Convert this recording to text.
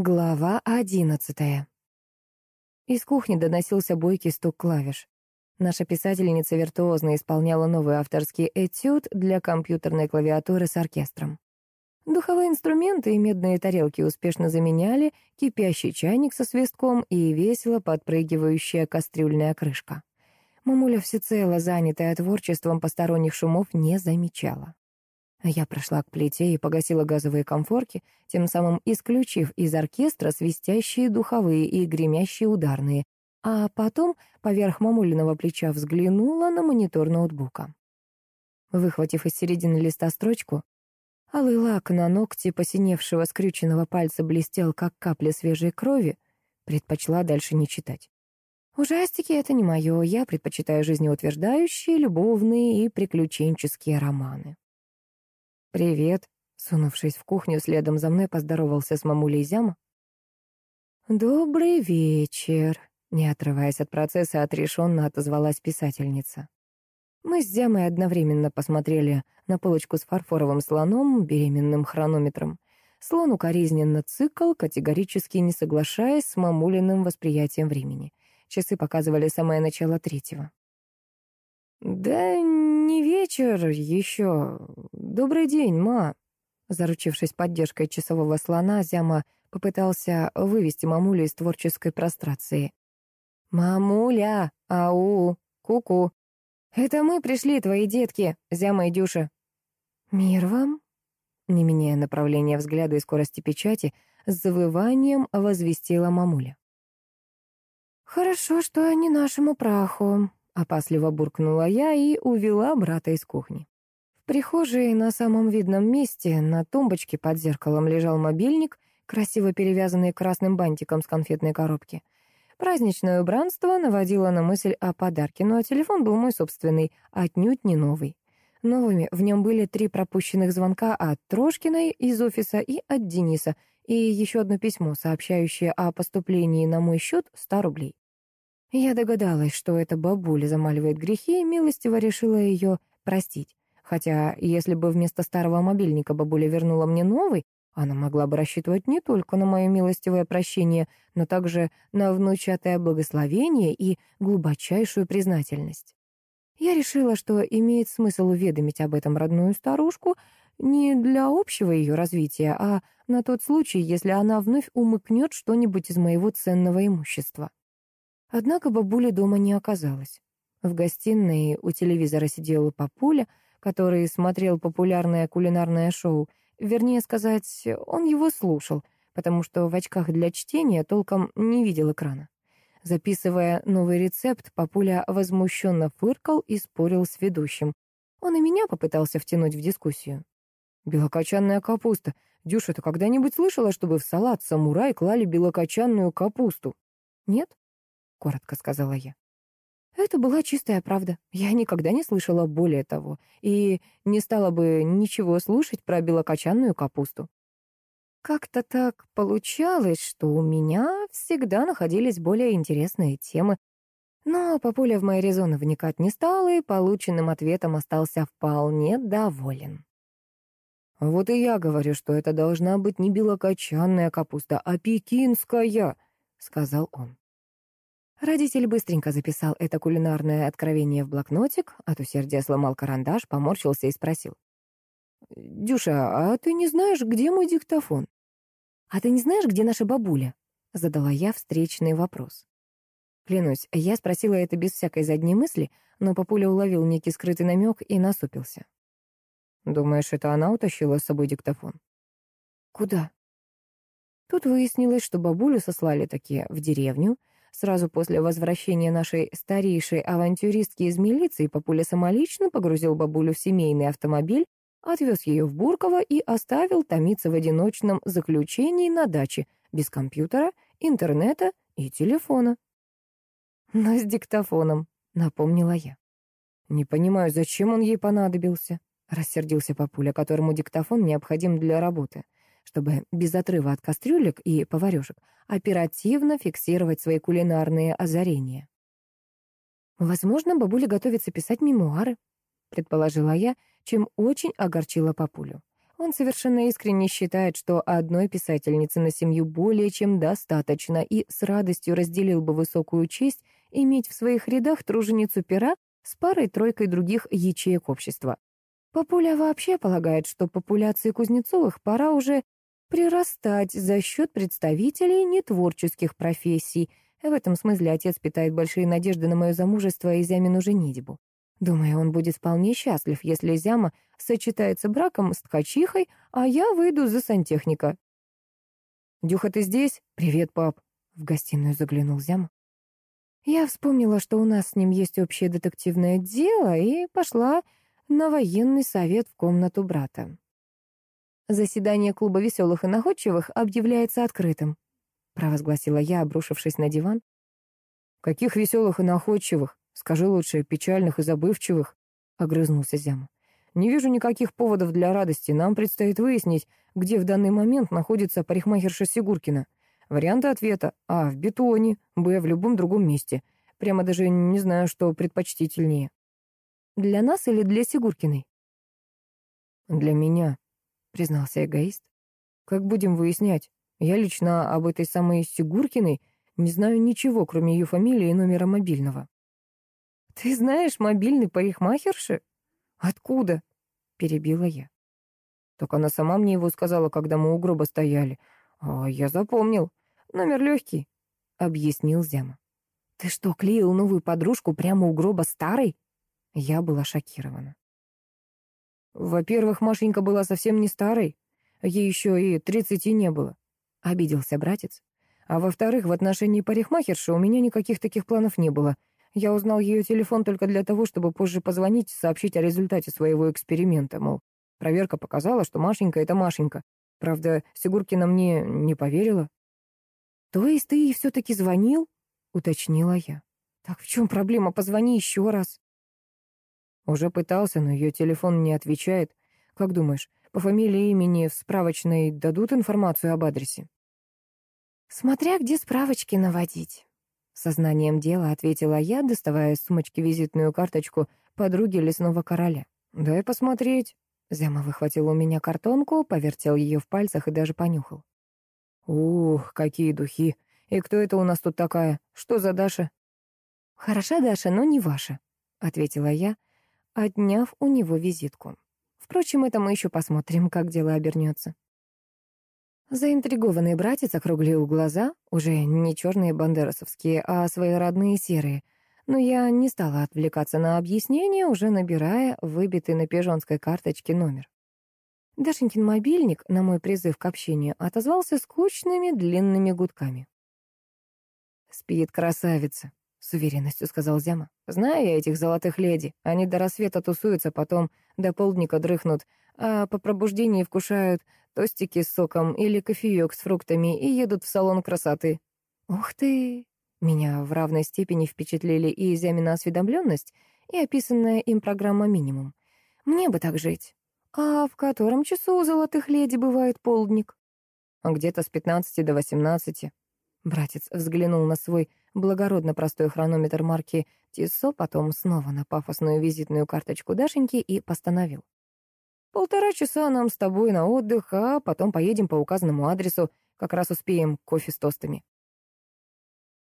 Глава одиннадцатая. Из кухни доносился бойкий стук клавиш. Наша писательница виртуозно исполняла новый авторский этюд для компьютерной клавиатуры с оркестром. Духовые инструменты и медные тарелки успешно заменяли кипящий чайник со свистком и весело подпрыгивающая кастрюльная крышка. Мамуля всецело, занятая творчеством, посторонних шумов не замечала. Я прошла к плите и погасила газовые комфорки, тем самым исключив из оркестра свистящие духовые и гремящие ударные, а потом поверх мамулиного плеча взглянула на монитор ноутбука. Выхватив из середины листа строчку, алый лак на ногте посиневшего скрюченного пальца блестел, как капля свежей крови, предпочла дальше не читать. Ужастики — это не мое, я предпочитаю жизнеутверждающие, любовные и приключенческие романы. «Привет», — сунувшись в кухню, следом за мной поздоровался с мамулей Зяма. «Добрый вечер», — не отрываясь от процесса, отрешенно отозвалась писательница. Мы с Зямой одновременно посмотрели на полочку с фарфоровым слоном, беременным хронометром. Слон укоризненно цикл, категорически не соглашаясь с мамулиным восприятием времени. Часы показывали самое начало третьего. «Да не вечер еще. Добрый день, ма». Заручившись поддержкой часового слона, Зяма попытался вывести мамулю из творческой прострации. «Мамуля! Ау! Ку-ку! Это мы пришли, твои детки, Зяма и Дюша». «Мир вам?» Не меняя направления взгляда и скорости печати, с завыванием возвестила мамуля. «Хорошо, что не нашему праху», Опасливо буркнула я и увела брата из кухни. В прихожей на самом видном месте на тумбочке под зеркалом лежал мобильник, красиво перевязанный красным бантиком с конфетной коробки. Праздничное убранство наводило на мысль о подарке, но телефон был мой собственный, отнюдь не новый. Новыми в нем были три пропущенных звонка от Трошкиной из офиса и от Дениса, и еще одно письмо, сообщающее о поступлении на мой счет 100 рублей. Я догадалась, что эта бабуля замаливает грехи, и милостиво решила ее простить. Хотя, если бы вместо старого мобильника бабуля вернула мне новый, она могла бы рассчитывать не только на мое милостивое прощение, но также на внучатое благословение и глубочайшую признательность. Я решила, что имеет смысл уведомить об этом родную старушку не для общего ее развития, а на тот случай, если она вновь умыкнет что-нибудь из моего ценного имущества. Однако бабули дома не оказалось. В гостиной у телевизора сидел папуля, который смотрел популярное кулинарное шоу. Вернее сказать, он его слушал, потому что в очках для чтения толком не видел экрана. Записывая новый рецепт, папуля возмущенно фыркал и спорил с ведущим. Он и меня попытался втянуть в дискуссию. «Белокочанная капуста. Дюша, ты когда-нибудь слышала, чтобы в салат самурай клали белокочанную капусту?» «Нет?» — коротко сказала я. Это была чистая правда. Я никогда не слышала более того, и не стала бы ничего слушать про белокочанную капусту. Как-то так получалось, что у меня всегда находились более интересные темы, но папуля в мои резоны вникать не стал и полученным ответом остался вполне доволен. «Вот и я говорю, что это должна быть не белокочанная капуста, а пекинская», — сказал он. Родитель быстренько записал это кулинарное откровение в блокнотик, от усердия сломал карандаш, поморщился и спросил. «Дюша, а ты не знаешь, где мой диктофон?» «А ты не знаешь, где наша бабуля?» — задала я встречный вопрос. Клянусь, я спросила это без всякой задней мысли, но папуля уловил некий скрытый намек и насупился. «Думаешь, это она утащила с собой диктофон?» «Куда?» Тут выяснилось, что бабулю сослали такие в деревню, Сразу после возвращения нашей старейшей авантюристки из милиции папуля самолично погрузил бабулю в семейный автомобиль, отвез ее в Бурково и оставил томиться в одиночном заключении на даче, без компьютера, интернета и телефона. «Но с диктофоном», — напомнила я. «Не понимаю, зачем он ей понадобился?» — рассердился папуля, которому диктофон необходим для работы чтобы без отрыва от кастрюлек и поварешек оперативно фиксировать свои кулинарные озарения. «Возможно, бабуля готовится писать мемуары», — предположила я, чем очень огорчила папулю. Он совершенно искренне считает, что одной писательницы на семью более чем достаточно и с радостью разделил бы высокую честь иметь в своих рядах труженицу пера с парой-тройкой других ячеек общества. Папуля вообще полагает, что популяции Кузнецовых пора уже прирастать за счет представителей нетворческих профессий. В этом смысле отец питает большие надежды на мое замужество и Зямину женитьбу. Думаю, он будет вполне счастлив, если Зяма сочетается браком с ткачихой, а я выйду за сантехника. «Дюха, ты здесь? Привет, пап!» В гостиную заглянул Зяма. Я вспомнила, что у нас с ним есть общее детективное дело, и пошла на военный совет в комнату брата. Заседание клуба веселых и находчивых объявляется открытым, провозгласила я, обрушившись на диван. Каких веселых и находчивых? Скажи лучше, печальных и забывчивых, — огрызнулся Зяма. Не вижу никаких поводов для радости. Нам предстоит выяснить, где в данный момент находится парикмахерша Сигуркина. Варианты ответа — А — в бетоне, Б — в любом другом месте. Прямо даже не знаю, что предпочтительнее. Для нас или для Сигуркиной? Для меня, признался эгоист. Как будем выяснять? Я лично об этой самой Сигуркиной не знаю ничего, кроме ее фамилии и номера мобильного. «Ты знаешь мобильный парикмахерши?» «Откуда?» — перебила я. Так она сама мне его сказала, когда мы у гроба стояли. А я запомнил. Номер легкий, — объяснил Зяма. «Ты что, клеил новую подружку прямо у гроба старой?» Я была шокирована. «Во-первых, Машенька была совсем не старой. Ей еще и тридцати не было», — обиделся братец. «А во-вторых, в отношении парикмахерши у меня никаких таких планов не было. Я узнал ее телефон только для того, чтобы позже позвонить и сообщить о результате своего эксперимента, мол, проверка показала, что Машенька — это Машенька. Правда, Сигуркина мне не поверила. «То есть ты ей все-таки звонил?» — уточнила я. «Так в чем проблема? Позвони еще раз». Уже пытался, но ее телефон не отвечает. Как думаешь, по фамилии и имени в справочной дадут информацию об адресе? Смотря где справочки наводить. Сознанием дела ответила я, доставая из сумочки визитную карточку подруги лесного короля. «Дай посмотреть». Зяма выхватил у меня картонку, повертел ее в пальцах и даже понюхал. «Ух, какие духи! И кто это у нас тут такая? Что за Даша?» «Хороша Даша, но не ваша», — ответила я, отняв у него визитку. Впрочем, это мы еще посмотрим, как дело обернется. Заинтригованный братец округлил глаза, уже не черные бандерасовские, а свои родные серые. Но я не стала отвлекаться на объяснение, уже набирая выбитый на пижонской карточке номер. Дашенькин мобильник на мой призыв к общению отозвался скучными длинными гудками. «Спит красавица», — с уверенностью сказал Зяма. «Знаю я этих золотых леди. Они до рассвета тусуются, потом до полдника дрыхнут, а по пробуждении вкушают тостики с соком или кофеек с фруктами и едут в салон красоты. Ух ты! Меня в равной степени впечатлили и Зямина осведомленность, и описанная им программа «Минимум». Мне бы так жить. А в котором часу у золотых леди бывает полдник? А где-то с пятнадцати до восемнадцати. Братец взглянул на свой благородно простой хронометр марки Тиссо, потом снова на пафосную визитную карточку Дашеньки и постановил. Полтора часа нам с тобой на отдых, а потом поедем по указанному адресу. Как раз успеем кофе с тостами.